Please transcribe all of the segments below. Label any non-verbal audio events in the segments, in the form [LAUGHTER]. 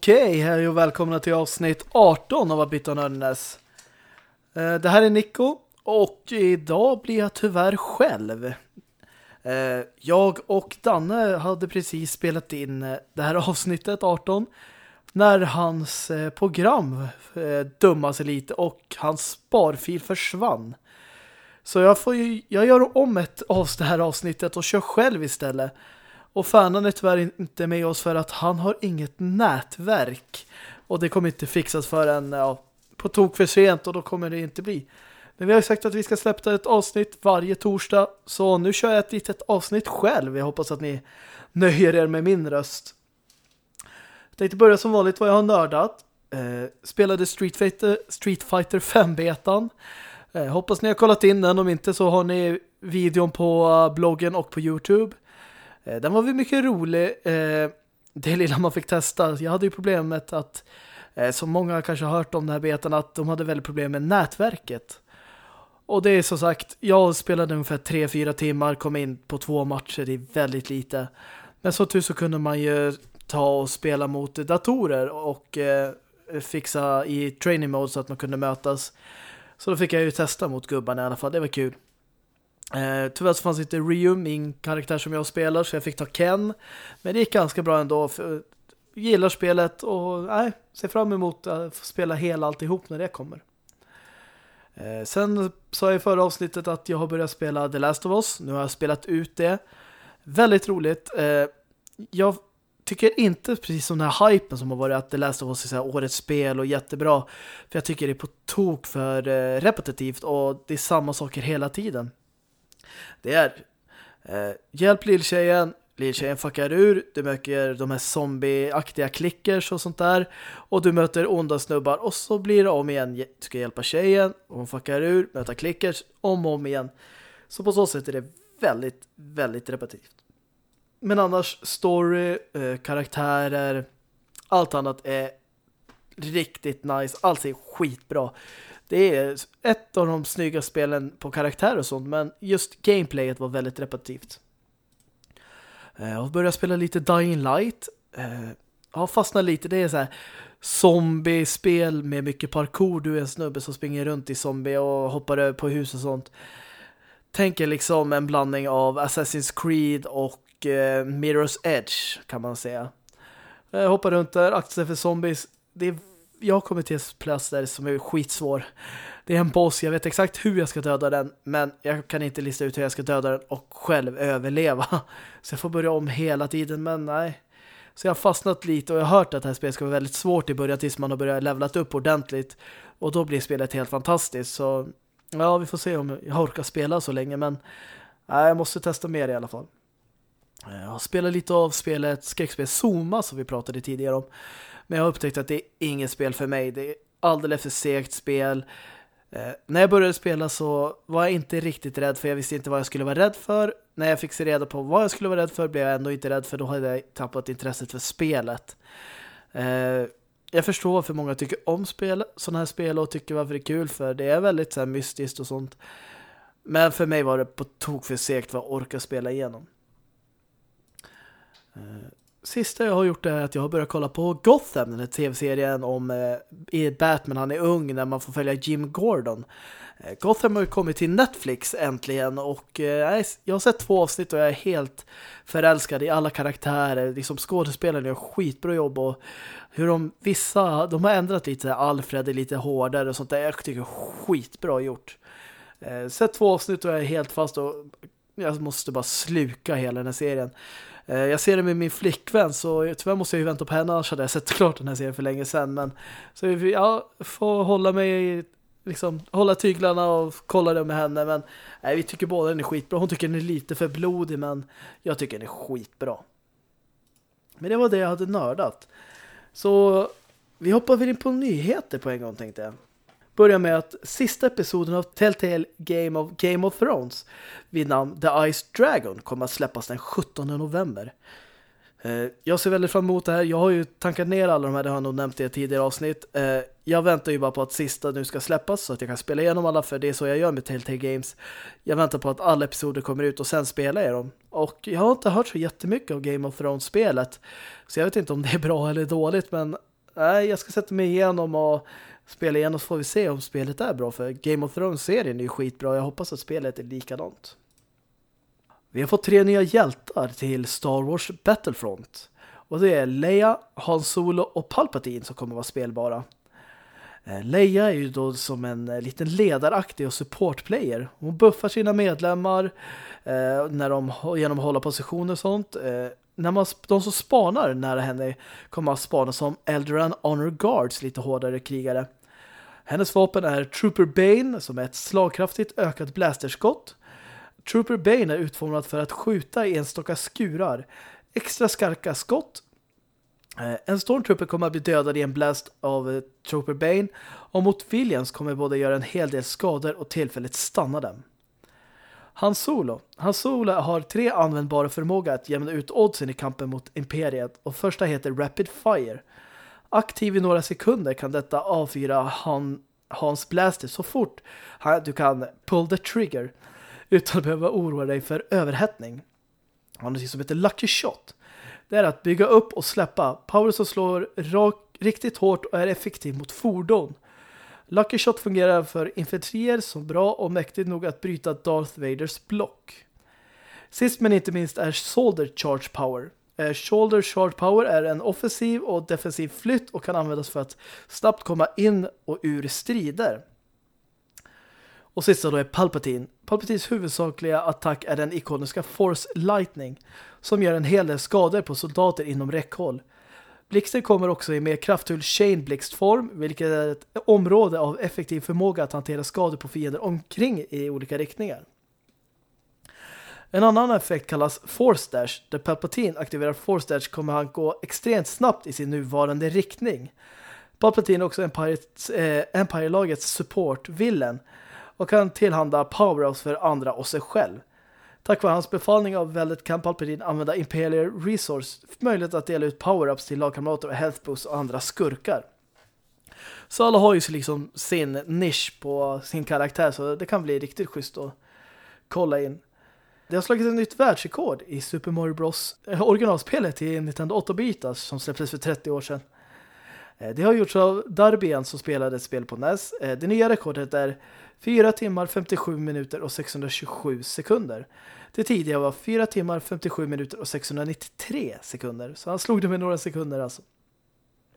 Okej, hej och välkomna till avsnitt 18 av Abit Nördnäs. Eh, det här är Nico och idag blir jag tyvärr själv. Eh, jag och Danne hade precis spelat in eh, det här avsnittet 18 när hans program dummade sig lite och hans sparfil försvann. Så jag, får ju, jag gör om ett av det här avsnittet och kör själv istället. Och Fanan är tyvärr inte med oss för att han har inget nätverk. Och det kommer inte fixas förrän ja, på tok för sent och då kommer det inte bli. Men vi har ju sagt att vi ska släppa ett avsnitt varje torsdag. Så nu kör jag ett litet avsnitt själv. Jag hoppas att ni nöjer er med min röst. Jag tänkte börja som vanligt vad jag har nördat. Eh, spelade Street Fighter, Street Fighter 5-betan. Eh, hoppas ni har kollat in den. Om inte så har ni videon på eh, bloggen och på Youtube. Eh, den var väl mycket rolig. Eh, det lilla man fick testa. Jag hade ju problemet att, eh, som många kanske har hört om den här betan, att de hade väldigt problem med nätverket. Och det är som sagt, jag spelade ungefär 3-4 timmar, kom in på två matcher, det är väldigt lite. Men så tur så kunde man ju ta och spela mot datorer och eh, fixa i training mode så att man kunde mötas. Så då fick jag ju testa mot gubbarna i alla fall, det var kul. Eh, tyvärr så fanns inte Ryu, min karaktär som jag spelar, så jag fick ta Ken. Men det gick ganska bra ändå. För, eh, gillar spelet och nej, ser fram emot att få spela hela alltihop när det kommer. Eh, sen sa jag i förra avsnittet att jag har börjat spela The Last of Us. Nu har jag spelat ut det. Väldigt roligt. Eh, jag tycker inte precis som den här hypen som har varit att The Last of Us är så här årets spel och jättebra. För jag tycker det är på tok för eh, repetitivt och det är samma saker hela tiden. Det är eh, hjälp lilltjejen, lilltjejen fuckar ur, du möter de här zombieaktiga klickers och sånt där och du möter onda snubbar och så blir det om igen. Du ska hjälpa tjejen, hon fuckar ur, möta klickers, om och om igen. Så på så sätt är det väldigt, väldigt repetitivt. Men annars story, eh, karaktärer, allt annat är riktigt nice. Allt är skitbra. Det är ett av de snygga spelen på karaktär och sånt, men just gameplayet var väldigt repetitivt. Eh, Jag har börjat spela lite Dying Light. Eh, Jag har fastnat lite, det är så här zombie-spel med mycket parkour. Du är en snubbe som springer runt i zombie och hoppar över på hus och sånt. Tänker liksom en blandning av Assassin's Creed och eh, Mirror's Edge kan man säga. Jag hoppar runt där, aktar sig för zombies. Det är jag har kommit till en plats där som är skitsvår. Det är en boss, jag vet exakt hur jag ska döda den, men jag kan inte lista ut hur jag ska döda den och själv överleva. [LAUGHS] Så jag får börja om hela tiden, men nej. Så jag har fastnat lite och jag har hört att det här spelet ska vara väldigt svårt i början tills man har börjat levlat upp ordentligt. Och då blir spelet helt fantastiskt. Så ja, vi får se om jag orkar spela så länge, men nej, jag måste testa mer i alla fall. Eh, jag har spelat lite av spelet skräckspel Zoma som vi pratade tidigare om. Men jag har upptäckt att det är inget spel för mig. Det är alldeles för segt spel. Eh, när jag började spela så var jag inte riktigt rädd för jag visste inte vad jag skulle vara rädd för. När jag fick se reda på vad jag skulle vara rädd för blev jag ändå inte rädd för då hade jag tappat intresset för spelet. Eh, jag förstår varför många tycker om spel, sådana här spel och tycker varför det är kul för det är väldigt så här, mystiskt och sånt. Men för mig var det på tok för segt för att orka spela igenom. Eh, sista jag har gjort är att jag har börjat kolla på Gotham, den här tv-serien om eh, Batman, han är ung när man får följa Jim Gordon. Eh, Gotham har kommit till Netflix äntligen och eh, jag har sett två avsnitt och jag är helt förälskad i alla karaktärer. Liksom skådespelarna gör skitbra jobb och hur de vissa, de har ändrat lite, Alfred är lite hårdare och sånt där. Jag tycker skitbra gjort. Eh, sett två avsnitt och jag är helt fast och jag måste bara sluka hela den här serien. Eh, jag ser det med min flickvän så tyvärr måste jag ju vänta på henne annars hade jag sett klart den här serien för länge sedan. Men så jag får hålla mig liksom hålla tyglarna och kolla det med henne. Men nej, vi tycker båda den är skitbra. Hon tycker den är lite för blodig men jag tycker den är skitbra. Men det var det jag hade nördat. Så vi hoppar väl in på nyheter på en gång tänkte jag. Börjar med att sista episoden av Telltale Game of Game of Thrones vid namn The Ice Dragon kommer att släppas den 17 november. Eh, jag ser väldigt fram emot det här. Jag har ju tankat ner alla de här, det har jag nog nämnt i ett tidigare avsnitt. Eh, jag väntar ju bara på att sista nu ska släppas så att jag kan spela igenom alla för det är så jag gör med Telltale Games. Jag väntar på att alla episoder kommer ut och sen spelar jag dem. Och jag har inte hört så jättemycket av Game of Thrones-spelet. Så jag vet inte om det är bra eller dåligt men nej, jag ska sätta mig igenom och spela igenom så får vi se om spelet är bra för Game of Thrones-serien är ju skitbra. Jag hoppas att spelet är likadant. Vi har fått tre nya hjältar till Star Wars Battlefront. Och det är Leia, Han Solo och Palpatine som kommer vara spelbara. Eh, Leia är ju då som en eh, liten ledaraktig och supportplayer. Hon buffar sina medlemmar eh, när de genom att hålla positioner och sånt. Eh, när man, de som spanar nära henne kommer att spana som Eldoran Honor Guards, lite hårdare krigare. Hennes vapen är Trooper Bane som är ett slagkraftigt ökat blasterskott. Trooper Bane är utformad för att skjuta i enstaka skurar. Extra skarka skott. Eh, en Stormtrooper kommer att bli dödad i en blast av eh, Trooper Bane och mot Williams kommer både göra en hel del skador och tillfälligt stanna dem. Han Solo. Han Solo har tre användbara förmågor att jämna ut oddsen i kampen mot Imperiet och första heter Rapid Fire. Aktiv i några sekunder kan detta avfyra han, Hans Blaster så fort du kan pull the trigger utan att behöva oroa dig för överhettning. Han har något som heter Lucky Shot. Det är att bygga upp och släppa power som slår rak, riktigt hårt och är effektiv mot fordon. Lucky Shot fungerar för infanterier som bra och mäktigt nog att bryta Darth Vaders block. Sist men inte minst är Soldier Charge Power. Eh, shoulder Charge Power är en offensiv och defensiv flytt och kan användas för att snabbt komma in och ur strider. Och sista då är Palpatine. Palpatines huvudsakliga attack är den ikoniska Force Lightning som gör en hel del skador på soldater inom räckhåll. Blixten kommer också i mer kraftfull Chain Blixt-form, vilket är ett område av effektiv förmåga att hantera skador på fiender omkring i olika riktningar. En annan effekt kallas Force Dash, där Palpatine aktiverar Force Dash kommer han gå extremt snabbt i sin nuvarande riktning. Palpatine är också eh, Empire-lagets eh, Empire support-villen och kan tillhanda powerups för andra och sig själv. Tack vare hans befallning av väldigt kan Palpatine använda Imperial Resource för möjlighet att dela ut power-ups till lagkamrater och health boosts och andra skurkar. Så alla har ju liksom sin nisch på sin karaktär så det kan bli riktigt schysst att kolla in. Det har slagit ett nytt världsrekord i Super Mario Bros. Eh, originalspelet till Nintendo 8-bitas som släpptes för 30 år sedan. Eh, det har gjorts av Darbian som spelade ett spel på NES. Eh, det nya rekordet är 4 timmar 57 minuter och 627 sekunder. Det tidigare var 4 timmar 57 minuter och 693 sekunder. Så han slog det med några sekunder alltså.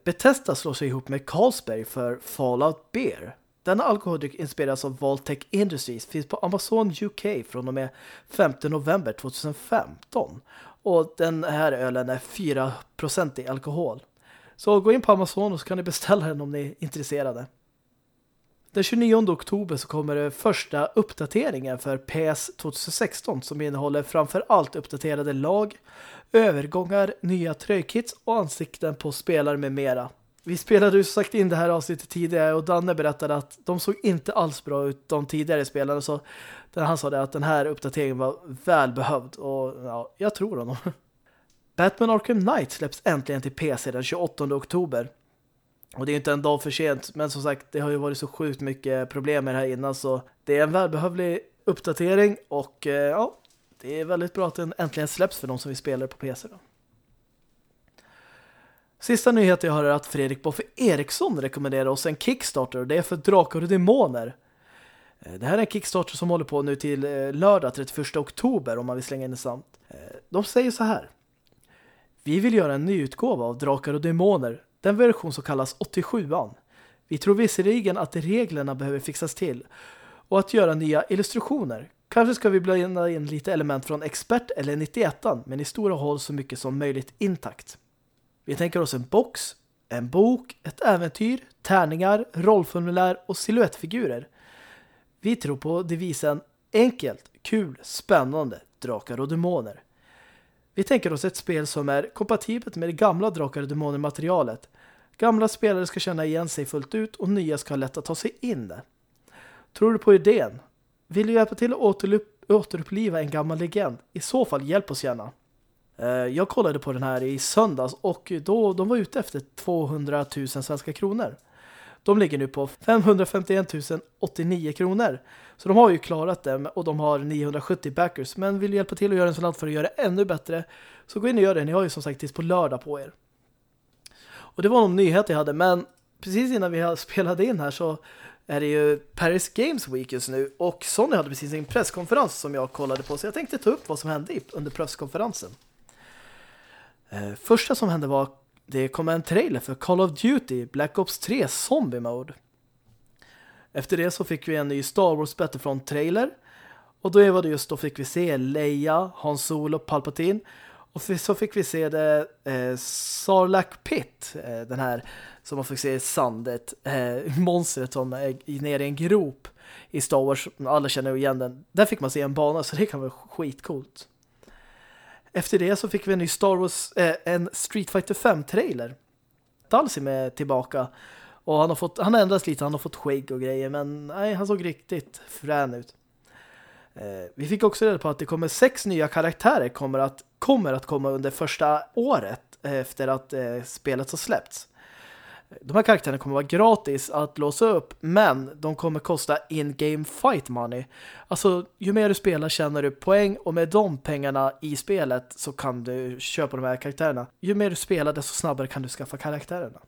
Bethesda slår sig ihop med Carlsberg för Fallout Beer. Denna alkoholdryck inspireras av Voltec Industries, finns på Amazon UK från och med 5 november 2015. Och den här ölen är 4% i alkohol. Så gå in på Amazon och så kan ni beställa den om ni är intresserade. Den 29 oktober så kommer det första uppdateringen för PS 2016 som innehåller framför allt uppdaterade lag, övergångar, nya tröjkits och ansikten på spelare med mera. Vi spelade ju sagt in det här avsnittet tidigare och Danne berättade att de såg inte alls bra ut de tidigare spelarna så han sa det att den här uppdateringen var välbehövd och ja, jag tror honom. [LAUGHS] Batman Arkham Knight släpps äntligen till PC den 28 oktober. Och det är inte en dag för sent, men som sagt, det har ju varit så sjukt mycket problem med det här innan så det är en välbehövlig uppdatering och eh, ja, det är väldigt bra att den äntligen släpps för de som vill spela på PC då. Sista nyheten jag har är att Fredrik Boffe Eriksson rekommenderar oss en Kickstarter. Det är för Drakar och Demoner. Eh, det här är en Kickstarter som håller på nu till eh, lördag 31 oktober om man vill slänga in det samt. Eh, de säger så här. Vi vill göra en nyutgåva av Drakar och Demoner den version som kallas 87an. Vi tror visserligen att reglerna behöver fixas till och att göra nya illustrationer. Kanske ska vi blanda in lite element från Expert eller 91an men i stora håll så mycket som möjligt intakt. Vi tänker oss en box, en bok, ett äventyr, tärningar, rollformulär och siluettfigurer. Vi tror på devisen enkelt, kul, spännande, drakar och demoner. Vi tänker oss ett spel som är kompatibelt med det gamla Drakar och Demoner-materialet. Gamla spelare ska känna igen sig fullt ut och nya ska ha lätt att ta sig in där. Tror du på idén? Vill du hjälpa till att återuppliva en gammal legend? I så fall, hjälp oss gärna. Eh, jag kollade på den här i söndags och då de var ute efter 200 000 svenska kronor. De ligger nu på 551 089 kronor. Så de har ju klarat det och de har 970 backers. Men vill du hjälpa till att göra en sån för att göra det ännu bättre så gå in och gör det. Ni har ju som sagt tills på lördag på er. Och det var någon nyhet jag hade men precis innan vi spelade in här så är det ju Paris Games Week just nu och Sony hade precis en presskonferens som jag kollade på så jag tänkte ta upp vad som hände under presskonferensen. Eh, första som hände var det kom en trailer för Call of Duty Black Ops 3 Zombie Mode. Efter det så fick vi en ny Star Wars Battlefront-trailer. Och då var det just då fick vi se Leia, Han Solo, Palpatine. Och så fick vi se det eh, Sarlacc Pit, eh, den här som man fick se i sandet, eh, [LAUGHS] monstret som är nere i en grop i Star Wars. Alla känner igen den. Där fick man se en bana så det kan vara skitcoolt. Efter det så fick vi en ny Star Wars, eh, en Street Fighter 5-trailer. Dalsim är tillbaka. Och han har fått, han har ändrats lite, han har fått skägg och grejer. Men nej, han såg riktigt frän ut. Eh, vi fick också reda på att det kommer sex nya karaktärer kommer att, kommer att komma under första året eh, efter att eh, spelet har släppts. De här karaktärerna kommer vara gratis att låsa upp men de kommer kosta in-game fight money. Alltså ju mer du spelar tjänar du poäng och med de pengarna i spelet så kan du köpa de här karaktärerna. Ju mer du spelar desto snabbare kan du skaffa karaktärerna.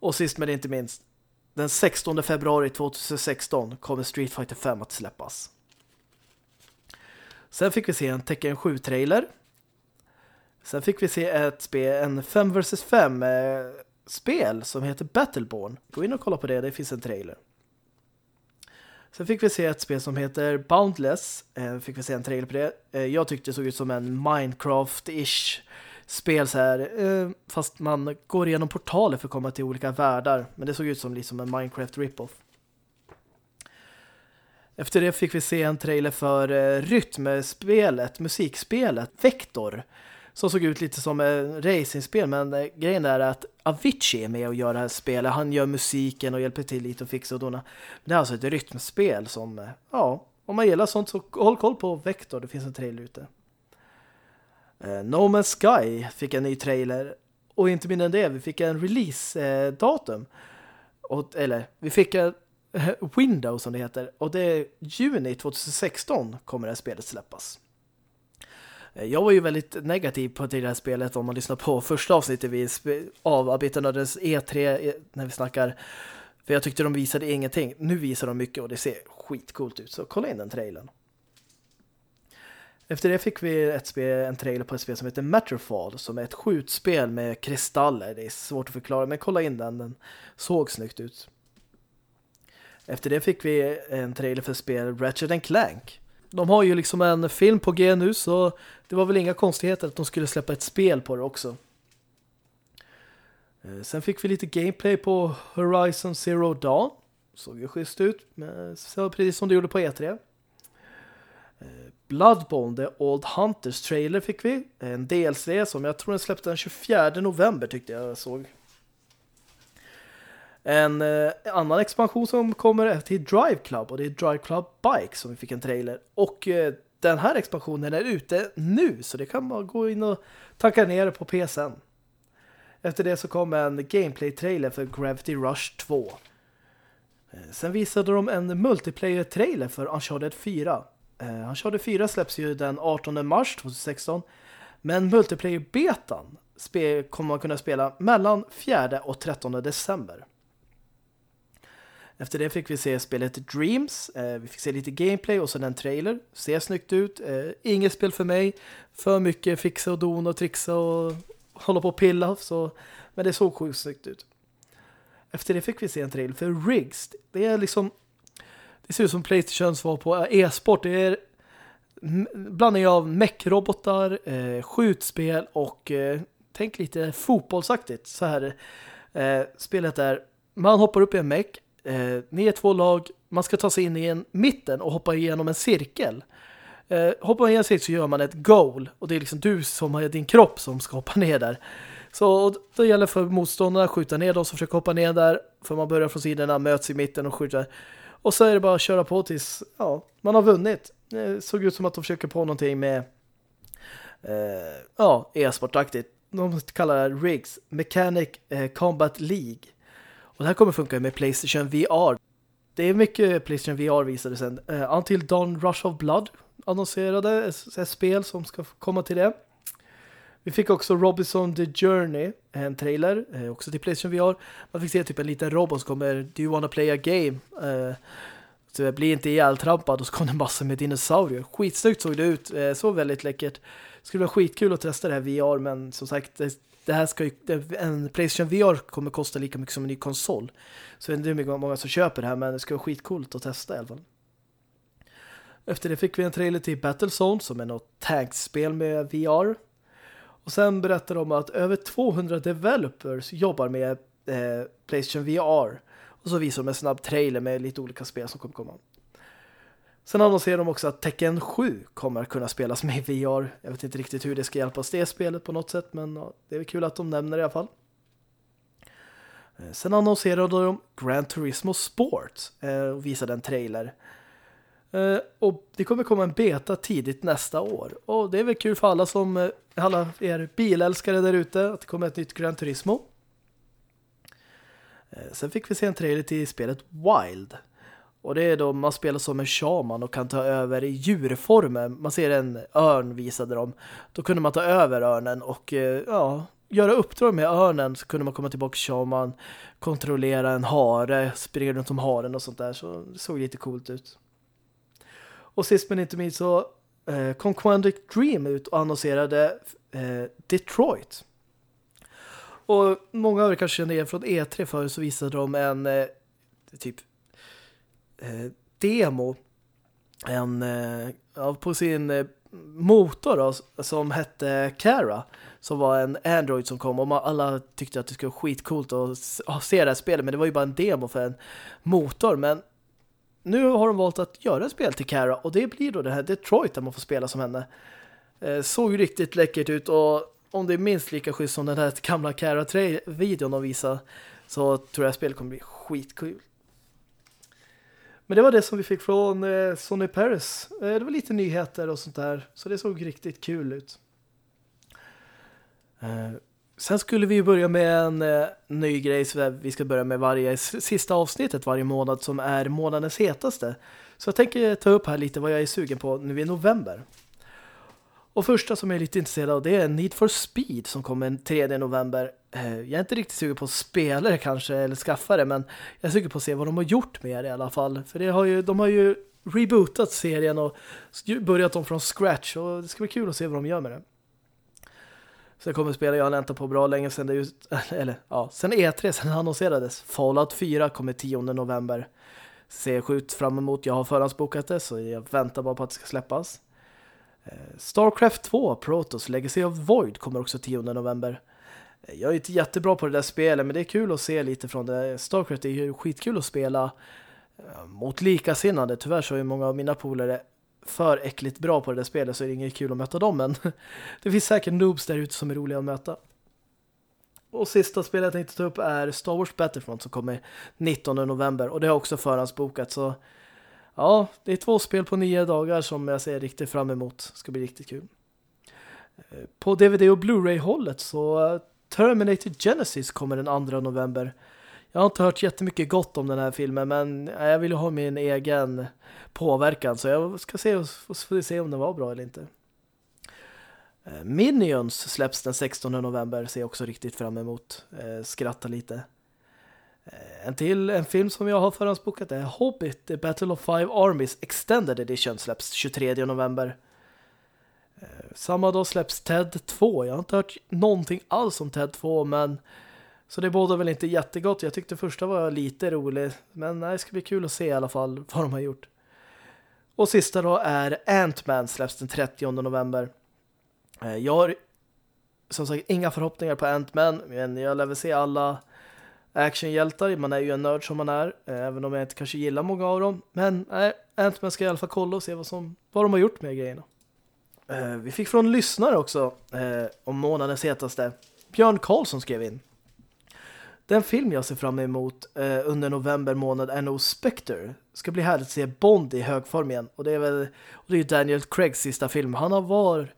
Och sist men inte minst den 16 februari 2016 kommer Street Fighter 5 att släppas. Sen fick vi se en Tekken 7-trailer Sen fick vi se ett spel, en 5 vs 5 spel som heter Battleborn. Gå in och kolla på det, det finns en trailer. Sen fick vi se ett spel som heter Boundless. Eh, fick vi se en trailer på det. Eh, jag tyckte det såg ut som en Minecraft-ish spel så här. Eh, fast man går igenom portaler för att komma till olika världar. Men det såg ut som liksom en Minecraft rip-off. Efter det fick vi se en trailer för rytmspelet, musikspelet, Vector som såg ut lite som ett racingspel men eh, grejen är att Avicii är med och gör det här spelet. Han gör musiken och hjälper till lite och fixar och dona. Det är alltså ett rytmspel som, eh, ja, om man gillar sånt så håll koll på Vector, det finns en trailer ute. Eh, no Man's Sky fick en ny trailer och inte mindre än det, vi fick en release-datum. Eller, vi fick en window som det heter och det är juni 2016 kommer det här spelet släppas. Jag var ju väldigt negativ på det här spelet om man lyssnar på första avsnittet vi av Arbetarnördens E3 eh, när vi snackar. För jag tyckte de visade ingenting. Nu visar de mycket och det ser skitcoolt ut. Så kolla in den trailern. Efter det fick vi ett spel, en trailer på ett spel som heter Matterfall som är ett skjutspel med kristaller. Det är svårt att förklara men kolla in den. Den såg snyggt ut. Efter det fick vi en trailer för spel Ratchet Clank de har ju liksom en film på G nu så det var väl inga konstigheter att de skulle släppa ett spel på det också. Eh, sen fick vi lite gameplay på Horizon Zero Dawn. Såg ju schysst ut, men precis som det gjorde på E3. Eh, Bloodborne, The Old Hunters trailer fick vi. En DLC som jag tror den släppte den 24 november tyckte jag såg. En eh, annan expansion som kommer är till Drive Club och det är Drive Club Bike som vi fick en trailer. Och eh, den här expansionen är ute nu så det kan man gå in och tanka ner på PSN. Efter det så kom en gameplay-trailer för Gravity Rush 2. Eh, sen visade de en multiplayer-trailer för Uncharted 4. Eh, Uncharted 4 släpps ju den 18 mars 2016. Men multiplayer-betan kommer man kunna spela mellan 4 och 13 december. Efter det fick vi se spelet Dreams. Eh, vi fick se lite gameplay och sen en trailer. Ser snyggt ut. Eh, inget spel för mig. För mycket fixa och dona och trixa och hålla på och pilla. Så, men det såg sjukt snyggt ut. Efter det fick vi se en trailer för Riggs. Det är liksom det ser ut som Playstation svar på eh, e-sport. Det är blandning av mech-robotar, skjutspel och tänk lite fotbollsaktigt. Så här spelet är man hoppar upp i en mech Eh, ni är två lag, man ska ta sig in i en mitten och hoppa igenom en cirkel. Eh, hoppar man igenom en cirkel så gör man ett goal och det är liksom du som har din kropp som ska hoppa ner där. Så då gäller för motståndarna att skjuta ner dem som försöker hoppa ner där för man börjar från sidorna, möts i mitten och skjuter. Och så är det bara att köra på tills ja, man har vunnit. Det såg ut som att de försöker på någonting med eh, ja, e-sportaktigt. De kallar det RIGS, Mechanic eh, Combat League. Och det här kommer funka med Playstation VR. Det är mycket Playstation VR visade sen. Uh, Until Dawn Rush of Blood annonserade ett spel som ska komma till det. Vi fick också Robinson The Journey, en trailer, eh, också till Playstation VR. Man fick se typ en liten robot som kommer, do you wanna play a game? Eh, så det blir inte ihjältrampad och så kom det massor med dinosaurier. Skitsnyggt såg det ut, eh, så väldigt läckert. Det skulle vara skitkul att testa det här VR, men som sagt, det, det här ska ju, en Playstation VR kommer kosta lika mycket som en ny konsol. Så det är inte hur många som köper det här, men det ska vara skitcoolt att testa i alla fall. Efter det fick vi en trailer till Battlezone som är något tankspel med VR. Och sen berättar de att över 200 developers jobbar med eh, Playstation VR. Och så visar de en snabb trailer med lite olika spel som kommer komma. Sen annonserar de också att Tekken 7 kommer att kunna spelas med VR. Jag vet inte riktigt hur det ska hjälpa oss det spelet på något sätt, men ja, det är kul att de nämner det i alla fall. Eh, sen annonserade de Gran Turismo Sport eh, och visade en trailer. Eh, och det kommer komma en beta tidigt nästa år. Och det är väl kul för alla som alla er bilälskare där ute att det kommer ett nytt Gran Turismo. Sen fick vi se en trailer till spelet Wild. Och det är då man spelar som en shaman och kan ta över i djurformer. Man ser en örn visade dem. Då kunde man ta över örnen och eh, ja, göra uppdrag med örnen så kunde man komma tillbaka shaman, kontrollera en hare, springa runt om haren och sånt där. Så det såg lite coolt ut. Och sist men inte minst så eh, kom Quantic Dream ut och annonserade eh, Detroit. Och många av er kanske känner igen från E3 förr så visade de en eh, typ Eh, demo en, eh, på sin eh, motor då, som hette Kara som var en Android som kom och alla tyckte att det skulle vara skitcoolt att se det här spelet men det var ju bara en demo för en motor men nu har de valt att göra ett spel till Kara och det blir då det här Detroit där man får spela som henne. Eh, såg ju riktigt läckert ut och om det är minst lika schysst som den här gamla Kara-videon de visade så tror jag spelet kommer bli skitkul. Men det var det som vi fick från eh, Sony Paris. Eh, det var lite nyheter och sånt där. Så det såg riktigt kul ut. Eh, Sen skulle vi börja med en eh, ny grej så vi ska börja med varje sista avsnittet varje månad som är månadens hetaste. Så jag tänker ta upp här lite vad jag är sugen på nu i november. Och första som jag är lite intresserad av det är Need for Speed som kommer den 3 november. Eh, jag är inte riktigt sugen på att spela det kanske eller skaffa det men jag är sugen på att se vad de har gjort med det i alla fall. För det har ju, de har ju rebootat serien och börjat om från scratch och det ska bli kul att se vad de gör med det. Så jag kommer spela, jag har väntat på bra länge sedan det just, [LAUGHS] eller ja, sen E3 sen annonserades. Fallout 4 kommer 10 november. Ser skjut fram emot, jag har förhandsbokat det så jag väntar bara på att det ska släppas. Eh, Starcraft 2, Protoss, Legacy of Void kommer också 10 november. Eh, jag är inte jättebra på det där spelet men det är kul att se lite från det. Starcraft är ju skitkul att spela eh, mot likasinnade. Tyvärr så är många av mina polare för äckligt bra på det där spelet så är det inget kul att möta dem men [LAUGHS] det finns säkert noobs där ute som är roliga att möta. Och sista spelet jag tänkte ta upp är Star Wars Battlefront som kommer 19 november och det har också förhandsbokat så ja, det är två spel på nio dagar som jag ser riktigt fram emot. Det ska bli riktigt kul. Eh, på DVD och Blu-ray-hållet så Terminator Genesis kommer den 2 november. Jag har inte hört jättemycket gott om den här filmen men eh, jag vill ju ha min egen påverkan så jag ska se, se om den var bra eller inte. Eh, Minions släpps den 16 november ser jag också riktigt fram emot. Skratta lite. Eh, en till en film som jag har förhandsbokat är Hobbit The Battle of Five Armies Extended Edition släpps 23 november. Eh, samma dag släpps TED 2. Jag har inte hört någonting alls om TED 2 men så det båda väl inte jättegott. Jag tyckte första var lite rolig. Men nej, det ska bli kul att se i alla fall vad de har gjort. Och sista då är Ant-Man släpps den 30 november. Eh, jag har som sagt inga förhoppningar på Ant-Man. Men jag lär väl se alla actionhjältar. Man är ju en nörd som man är. Eh, även om jag inte kanske gillar många av dem. Men nej, Ant-Man ska i alla fall kolla och se vad, som, vad de har gjort med grejerna. Eh, vi fick från lyssnare också eh, om månadens hetaste. Björn Karlsson skrev in. Den film jag ser fram emot eh, under november månad är nog Spectre. Ska bli härligt att se Bond i hög form igen. Och det är väl och det är Daniel Craigs sista film. Han har varit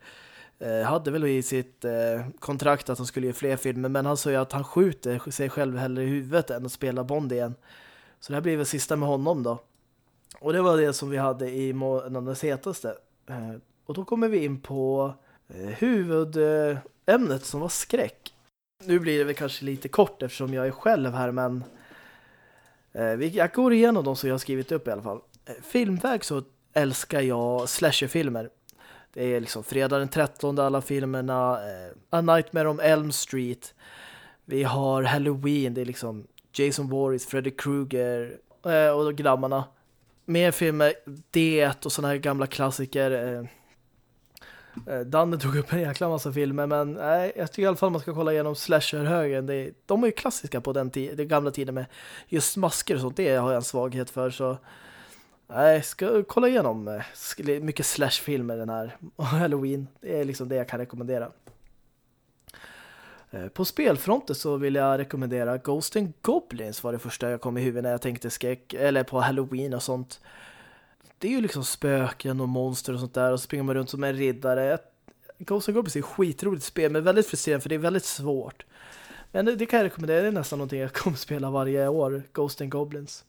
Eh, hade väl i sitt eh, kontrakt att han skulle göra fler filmer men han sa ju att han skjuter sig själv hellre i huvudet än att spela Bond igen. Så det här blir väl sista med honom då. Och det var det som vi hade i månadens hetaste. Eh, och då kommer vi in på eh, huvudämnet som var skräck. Nu blir det väl kanske lite kort eftersom jag är själv här men eh, jag går igenom de som jag har skrivit upp i alla fall. Eh, filmväg så älskar jag slasherfilmer. Det är liksom fredag den 13 alla filmerna. Eh, A Nightmare on Elm Street. Vi har Halloween, det är liksom Jason Voorhees, Freddy Krueger eh, och grabbarna mer filmer, Det och sådana här gamla klassiker. Eh, Danne tog upp en jäkla massa filmer men nej, jag tycker i alla fall man ska kolla igenom slasher-högen. De är ju klassiska på den, den gamla tiden med just masker och sånt. Det har jag en svaghet för så nej, ska kolla igenom eh, mycket slash-filmer den här och [LAUGHS] Halloween. Det är liksom det jag kan rekommendera. Eh, på spelfronten så vill jag rekommendera Ghost and Goblins var det första jag kom i huvudet när jag tänkte skräck, eller på Halloween och sånt. Det är ju liksom spöken och monster och sånt där och så springer man runt som en riddare. Ghost and Goblins är ett skitroligt spel men väldigt frustrerande för det är väldigt svårt. Men det, det kan jag rekommendera, det är nästan någonting jag kommer spela varje år, Ghost and Goblins.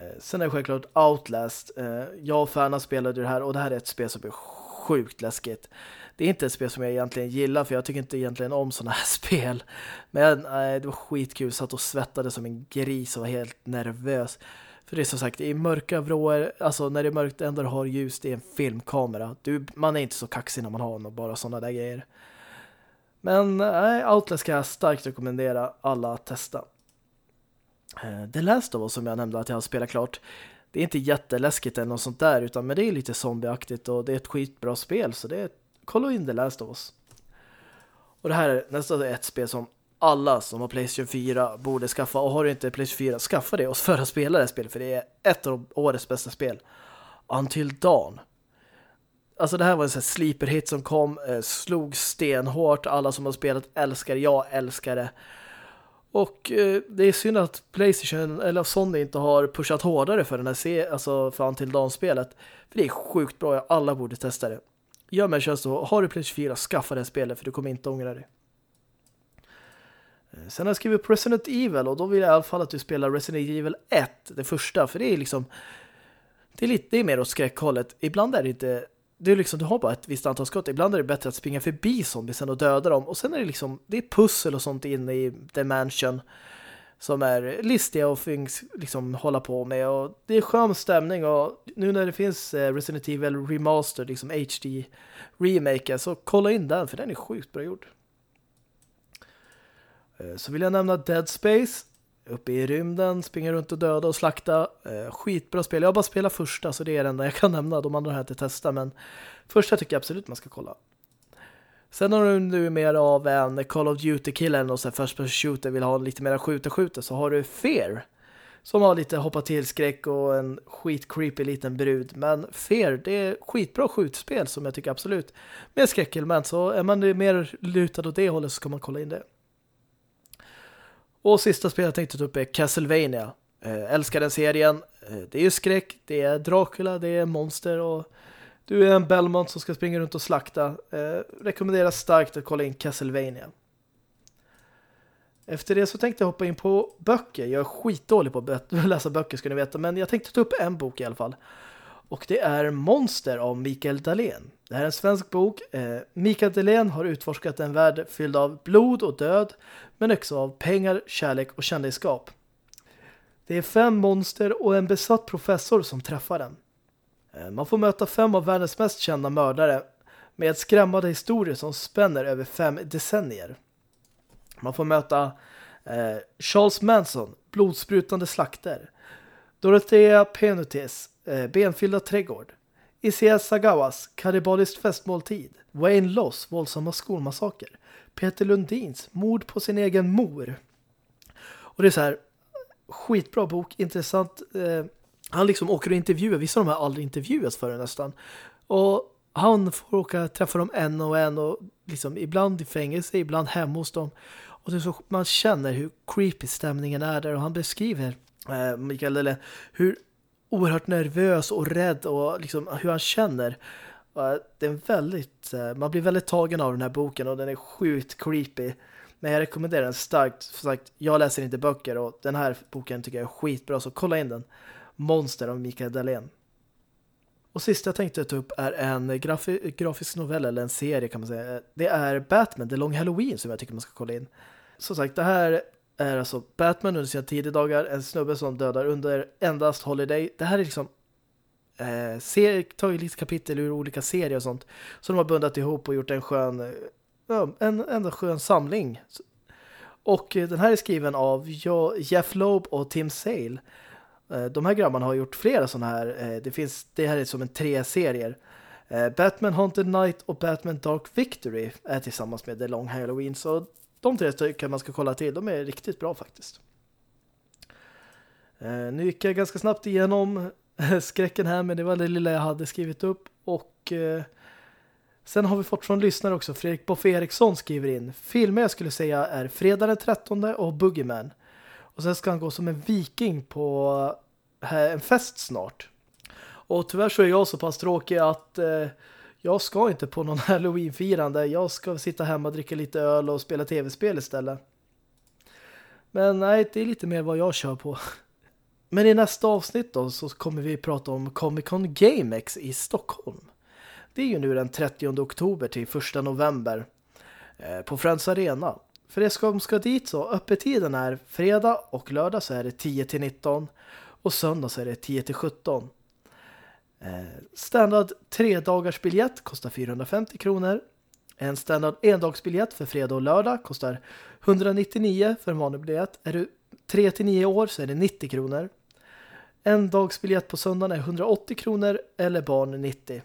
Eh, sen är det självklart Outlast. Eh, jag och Färna spelade det här och det här är ett spel som är sjukt läskigt det är inte ett spel som jag egentligen gillar för jag tycker inte egentligen om sådana här [LAUGHS] spel. Men nej, det var skitkul. Satt och svettade som en gris och var helt nervös. För det är som sagt, i mörka vrår, alltså när det är mörkt, det du har ljus, det är en filmkamera. Du, man är inte så kaxig när man har något, bara sådana där grejer. Men nej, Outlast ska jag starkt rekommendera alla att testa. Eh, The Last of Us som jag nämnde att jag har spelat klart det är inte jätteläskigt eller något sånt där utan men det är lite zombieaktigt och det är ett skitbra spel så det är kolla in The Last of Us. Och det här är nästan ett spel som alla som har Playstation 4 borde skaffa. Och har du inte Playstation 4, skaffa det och för att spela det spelet. För det är ett av årets bästa spel. Until Dawn. Alltså det här var en sån sleeper hit som kom, eh, slog stenhårt. Alla som har spelat älskar det. Jag älskar det. Och eh, det är synd att Playstation eller Sony inte har pushat hårdare för den här alltså för Until Dawn-spelet. För det är sjukt bra. Alla borde testa det gör mig känns så, har du Playstation 4, skaffa det spelet för du kommer inte ångra dig. Eh, sen har jag skrivit upp Resident Evil och då vill jag i alla fall att du spelar Resident Evil 1, det första, för det är liksom det är lite det är mer åt skräckhållet. Ibland är det inte du, liksom, du har bara ett visst antal skott. Ibland är det bättre att springa förbi zombiesen och döda dem. Och sen är det liksom, det är pussel och sånt inne i The Mansion som är listiga och finns liksom hålla på med och det är skön stämning och nu när det finns eh, Resident Evil Remastered, liksom HD remake så kolla in den för den är sjukt bra gjord. Eh, så vill jag nämna Dead Space uppe i rymden, springa runt och döda och slakta. Eh, skitbra spel. Jag har bara spelat första så det är det enda jag kan nämna. De andra har jag inte testat men första tycker jag absolut man ska kolla. Sen har du nu mer av en Call of Duty-kille eller sen first person shooter vill ha lite mer skjuta-skjuta så har du Fear som har lite hoppa till skräck och en skit-creepy liten brud. Men Fear, det är skitbra skjutspel som jag tycker absolut. Med skräckelement så är man mer lutad åt det hållet så ska man kolla in det. Och sista spelet jag tänkte ta upp är Castlevania. Eh, älskar den serien. Eh, det är ju skräck, det är Dracula, det är monster och du är en Belmont som ska springa runt och slakta. Eh, rekommenderas starkt att kolla in Castlevania. Efter det så tänkte jag hoppa in på böcker. Jag är skitdålig på [LAUGHS] att läsa böcker ska ni veta. Men jag tänkte ta upp en bok i alla fall. Och det är Monster av Mikael Dahlén. Det här är en svensk bok. Eh, Mikael Dahlén har utforskat en värld fylld av blod och död. Men också av pengar, kärlek och kändisskap. Det är fem monster och en besatt professor som träffar den. Eh, man får möta fem av världens mest kända mördare med skrämmande historier som spänner över fem decennier. Man får möta eh, Charles Manson, blodsprutande slakter. Dorothea Penutis, Eh, benfyllda trädgård. Isia Sagawas, kannibaliskt festmåltid. Wayne Loss, våldsamma skolmassaker. Peter Lundins, mord på sin egen mor. Och det är så här, skitbra bok, intressant eh, han liksom åker och intervjuar. Vissa av de här aldrig intervjuats förrän nästan. Och han får åka träffa dem en och en och liksom ibland i fängelse, ibland hemma hos dem. Och det är så man känner hur creepy stämningen är där och han beskriver eh, Mikael eller hur oerhört nervös och rädd och liksom hur han känner Det är väldigt, man blir väldigt tagen av den här boken och den är sjukt creepy. Men jag rekommenderar den starkt. För sagt, jag läser inte böcker och den här boken tycker jag är skitbra, så kolla in den. Monster av Mikael Dahlén. Och sista jag tänkte ta upp är en grafi grafisk novell eller en serie kan man säga. Det är Batman, The Long Halloween som jag tycker man ska kolla in. Som sagt, det här är alltså Batman under sina tidiga dagar. En snubbe som dödar under endast Holiday. Det här är liksom eh, ser, tagit lite kapitel ur olika serier och sånt. Så de har bundat ihop och gjort en skön eh, ja, en enda skön samling. Och eh, den här är skriven av Jeff Loeb och Tim Sale. Eh, de här grabbarna har gjort flera sådana här. Det finns det här är som en tre serier. Batman Haunted Night och Batman Dark Victory är tillsammans med The Long Halloween. Så de tre tycker man ska kolla till. De är riktigt bra faktiskt. Eh, nu gick jag ganska snabbt igenom eh, skräcken här men det var det lilla jag hade skrivit upp. Och eh, Sen har vi fått från lyssnare också. Fredrik Boff Eriksson skriver in. Filmer jag skulle säga är Fredag den 13 och Boogeyman. Och sen ska han gå som en viking på en fest snart. Och tyvärr så är jag så pass tråkig att eh, jag ska inte på någon [LAUGHS] Halloween-firande. Jag ska sitta hemma och dricka lite öl och spela tv-spel istället. Men nej, det är lite mer vad jag kör på. [LAUGHS] Men i nästa avsnitt då så kommer vi prata om Comic Con GameX i Stockholm. Det är ju nu den 30 oktober till 1 november eh, på Friends Arena. För det som ska dit så, öppettiden är fredag och lördag så är det 10 till 19 och söndag så är det 10 till 17. Eh, standard tre dagars biljett kostar 450 kronor. En standard endagsbiljett för fredag och lördag kostar 199 för en vanlig biljett. Är du 3-9 år så är det 90 kronor. En dagsbiljett på söndagen är 180 kronor eller barn 90.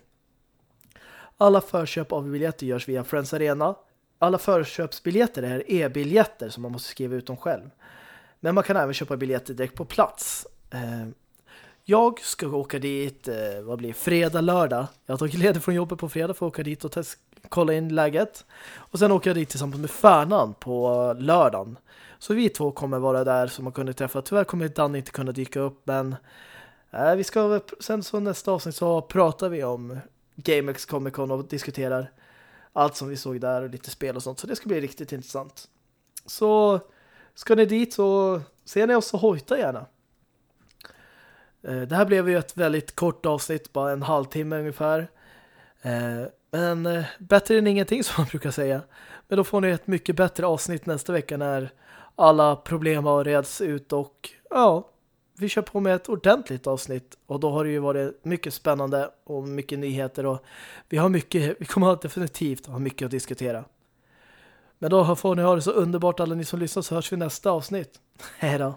Alla förköp av biljetter görs via Friends Arena. Alla förköpsbiljetter är e-biljetter som man måste skriva ut dem själv. Men man kan även köpa biljetter direkt på plats. Eh, jag ska åka dit, eh, vad blir fredag, lördag. Jag har tagit ledigt från jobbet på fredag för att åka dit och test, kolla in läget. Och sen åker jag dit tillsammans med Färnan på lördagen. Så vi två kommer vara där som man kunde träffa. Tyvärr kommer Dan inte kunna dyka upp, men eh, vi ska sen så nästa avsnitt så pratar vi om GameX Comic Con och diskuterar allt som vi såg där och lite spel och sånt. Så det ska bli riktigt intressant. Så ska ni dit så ser ni oss och hojta gärna. Eh, det här blev ju ett väldigt kort avsnitt, bara en halvtimme ungefär. Eh, men eh, bättre än ingenting [LAUGHS] som man brukar säga. Men då får ni ett mycket bättre avsnitt nästa vecka när alla problem har reds ut och ja, vi kör på med ett ordentligt avsnitt och då har det ju varit mycket spännande och mycket nyheter och vi har mycket, [LAUGHS] vi kommer definitivt ha mycket att diskutera. Men då får ni ha det så underbart alla ni som lyssnar så hörs vi nästa avsnitt. [LAUGHS] Hej då!